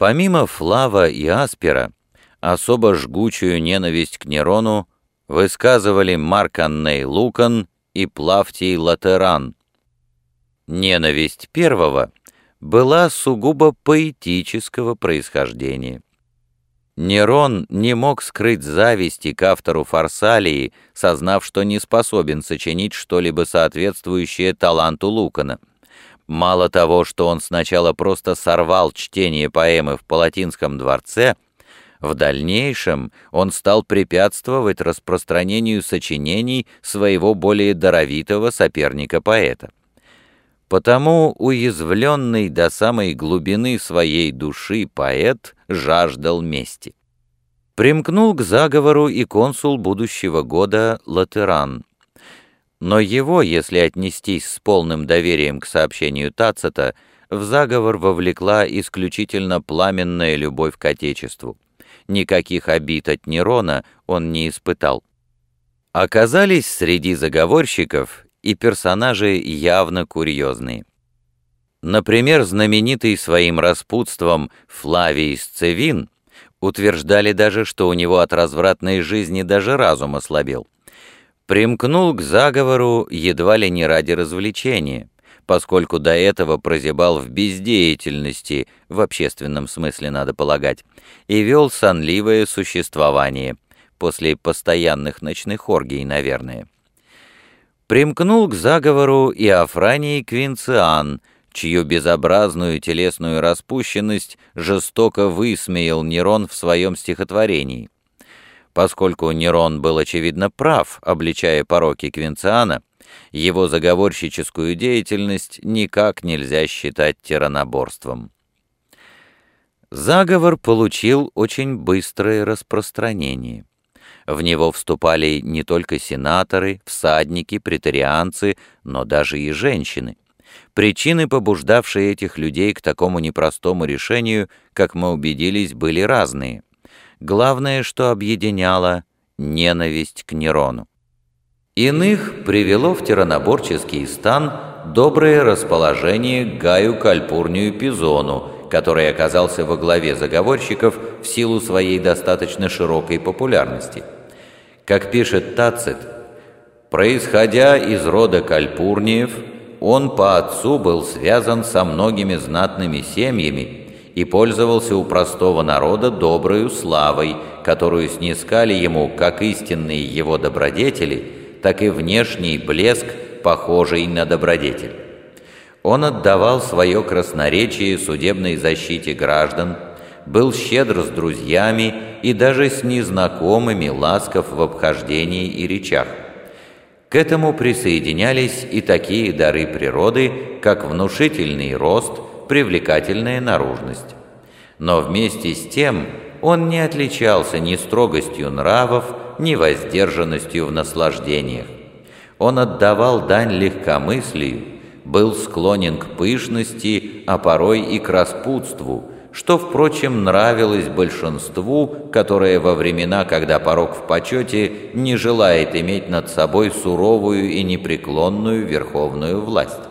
Помимо Флава и Аспера, особо жгучую ненависть к Нерону высказывали Марк Анней Лукан и Плавтий Латеран. Ненависть первого была сугубо поэтического происхождения. Нерон не мог скрыть зависти к автору Фарсалии, сознав, что не способен сочинить что-либо соответствующее таланту Лукана. Мало того, что он сначала просто сорвал чтение поэмы в Палатинском дворце, в дальнейшем он стал препятствовать распространению сочинений своего более даровитого соперника-поэта. Потому уязвленный до самой глубины своей души поэт жаждал мести. Примкнул к заговору и консул будущего года Латеран. Но его, если отнестись с полным доверием к сообщению Тацита, в заговор вовлекла исключительно пламенная любовь к Отечеству. Никаких обид от Нерона он не испытал. Оказались среди заговорщиков и персонажи явно курьезные. Например, знаменитый своим распутством Флавий Сцевин утверждали даже, что у него от развратной жизни даже разум ослабел. Примкнул к заговору едва ли не ради развлечения, поскольку до этого прозябал в бездеятельности, в общественном смысле надо полагать, и вел сонливое существование, после постоянных ночных оргий, наверное примкнул к заговору и Афраний Квинциан, чью безобразную телесную распущенность жестоко высмеял Нерон в своем стихотворении. Поскольку Нерон был очевидно прав, обличая пороки Квинциана, его заговорщическую деятельность никак нельзя считать тираноборством. Заговор получил очень быстрое распространение. В него вступали не только сенаторы, всадники, претарианцы, но даже и женщины. Причины, побуждавшие этих людей к такому непростому решению, как мы убедились, были разные. Главное, что объединяло — ненависть к Нерону. Иных привело в тираноборческий стан доброе расположение Гаю Кальпурнию Пизону, который оказался во главе заговорщиков в силу своей достаточно широкой популярности – как пишет Тацит, происходя из рода Кальпурниев, он по отцу был связан со многими знатными семьями и пользовался у простого народа доброю славой, которую снискали ему как истинные его добродетели, так и внешний блеск, похожий на добродетель. Он отдавал свое красноречие судебной защите граждан, был щедр с друзьями и даже с незнакомыми ласков в обхождении и речах. К этому присоединялись и такие дары природы, как внушительный рост, привлекательная наружность. Но вместе с тем он не отличался ни строгостью нравов, ни воздержанностью в наслаждениях. Он отдавал дань легкомыслию, был склонен к пышности, а порой и к распутству – что, впрочем, нравилось большинству, которое во времена, когда порог в почете, не желает иметь над собой суровую и непреклонную верховную власть.